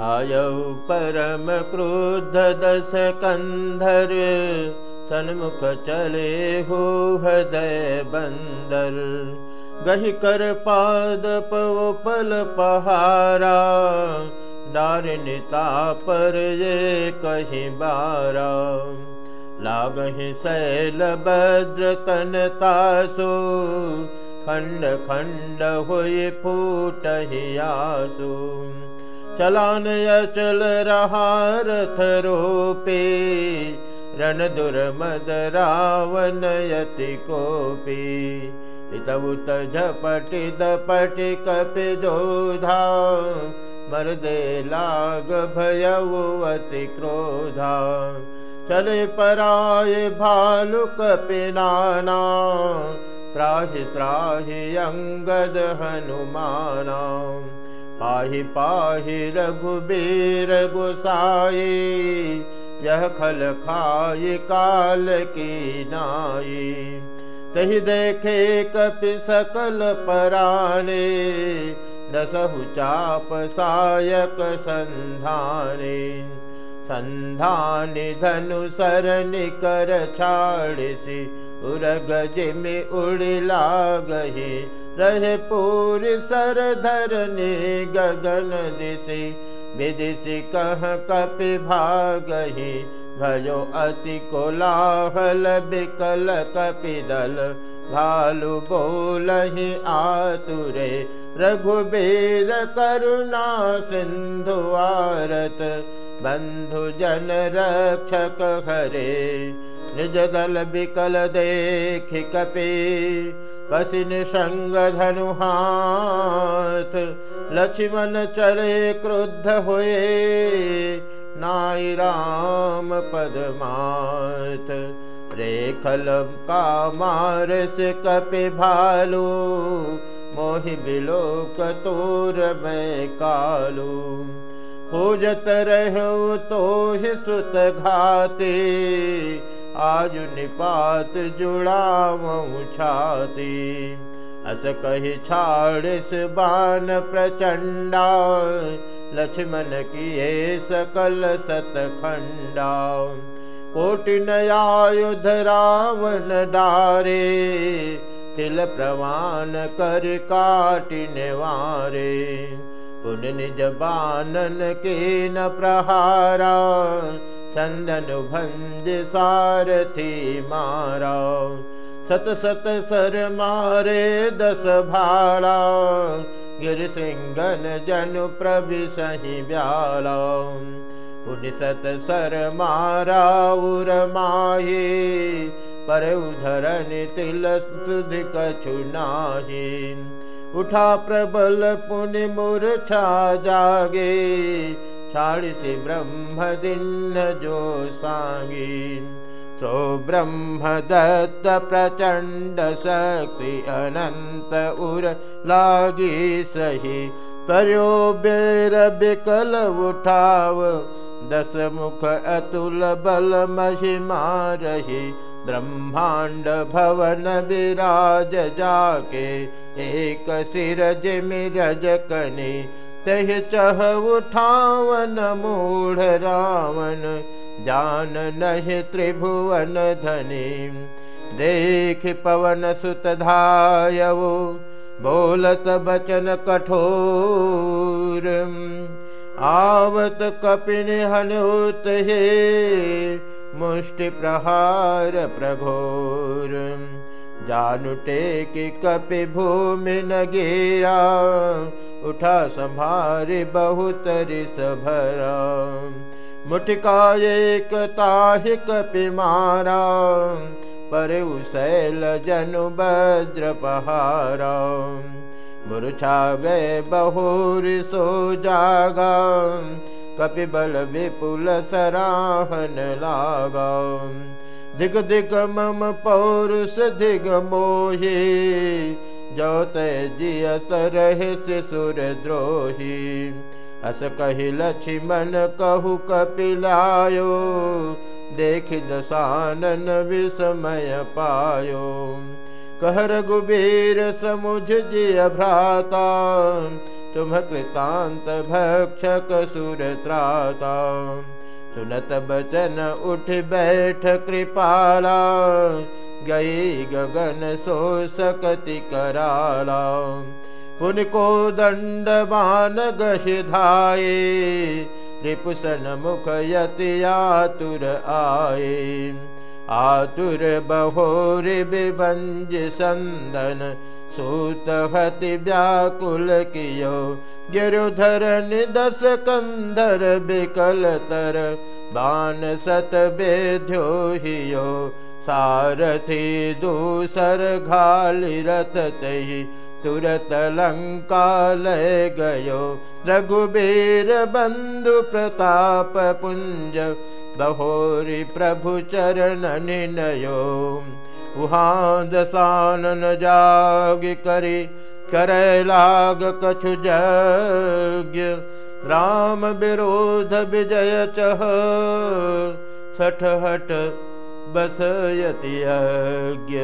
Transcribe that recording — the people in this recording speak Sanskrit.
आयौ परम क्रुद्ध सन्मुख चले हो हृदय बन्दर। गहि कर पाद पल पहारा डारनिता पर कहीं बारा। लागहि शैल भद्र तन तासो खण्ड खण्ड हुई फूट आसु चलान अचल रहा रथ रूपे रण दुर्मद रावण यति कोपी इतउत झपटि दपटि कपि जोधा मर्दे लाग भयउ अति क्रोधा। चले पराय भालु कपि नाना त्राहि त्राहि अङ्गद हनुमाना पाहि पाहि रघुबीर गुसाई यह खल खाई काल की नाई। तही देखे कपि सकल पराने दसहु चाप सायक संधाने संधानि धनु सरनि कर छाड़सी, उरग जिमि उड़ी लागही रहे पूरी सर धरने गगन दिशि विदिश कह कपि भागही भयो अति कोलाहल बिकल कपि दल भालु बोलहि आतुरे। रघुबीर करुणा सिंधु आरत बंधु जन रक्षक हरे, निज दल बिकल देख कपि। पसिन संग धनु हाथ, लक्ष्मण चले क्रुद्ध हुए। नाई राम पदमाथ रेखल का मार से कपि भालू। मोहि बिलोक तोर मैं कालू। खोजत रहो तो सुत घाते। आज निपात जुड़ाव छाती। अस कही छाड़िस बान प्रचंडा, लक्ष्मण किए सकल सत खंडा कोटि नयायुध रावण डारे, तिल प्रवान कर काटिन वारे पुन निज बानन के न प्रहारा संदन भंज सारथी मारा। सत सत सर मारे दस भाला गिर सिंगन जनु सही ब्याला। पुन सत सर मारा उर माहे पर उधरन तिल सुध कछु नाही उठा प्रबल पुण्य मूर्छा जागे छाड़ से ब्रह्म दिन जो सांगी। सो ब्रह्म दत्त प्रचंड शक्ति अनंत उर लागी सही पर्यो बेर बिकल उठाव दस मुख अतुल बल महिमा रही ब्रह्मांड भवन विराज जाके एक सिरज जिमिरज कने तह चह उठावन मूढ़ रावण जान नह त्रिभुवन धनी देख पवन सुत धायवो बोलत बचन कठोर आवत कपिन हनुत हे, मुष्टि प्रहार प्रघोर। जानुटे कि कपि भूमि न गिरा, उठा संभारे बहुत भरा। मुठका एक ताहि कपि मारा, पर उशैल जनु वज्र पहारा। मूर्छा गए बहुर सो जागा, कपि बल विपुल सराहन लागा। दिग दिग मम पौरुष दिग मोहे जोत जियत रहे सुर द्रोही। अस कही लक्ष्मण कहु कपिलायो, देख दसानन विस्मय पायो। कह गुबीर समुझ जिय भ्राता तुम कृतांत भक्षक सुर त्राता सुनत बचन उठ बैठ कृपाला गई गगन सो सकति कराला पुन को दंड बान धाये रिपुसन मुख यति आतुर आए आतुर बहोर बिभंज संदन सूत हति व्याकुल कियो। गिरुधर निदस कंधर बिकल तर बान सत बेध्यो हियो सारथी दूसर घाली रथ तही तुरत लंकाल गयो। रघुबीर बंधु प्रताप पुंज बहोरी प्रभु चरण निनयो। उहाँ दसानन जाग करी करे लाग कछु जज्ञ राम विरोध विजय चह सठ हट बसयति यज्ञ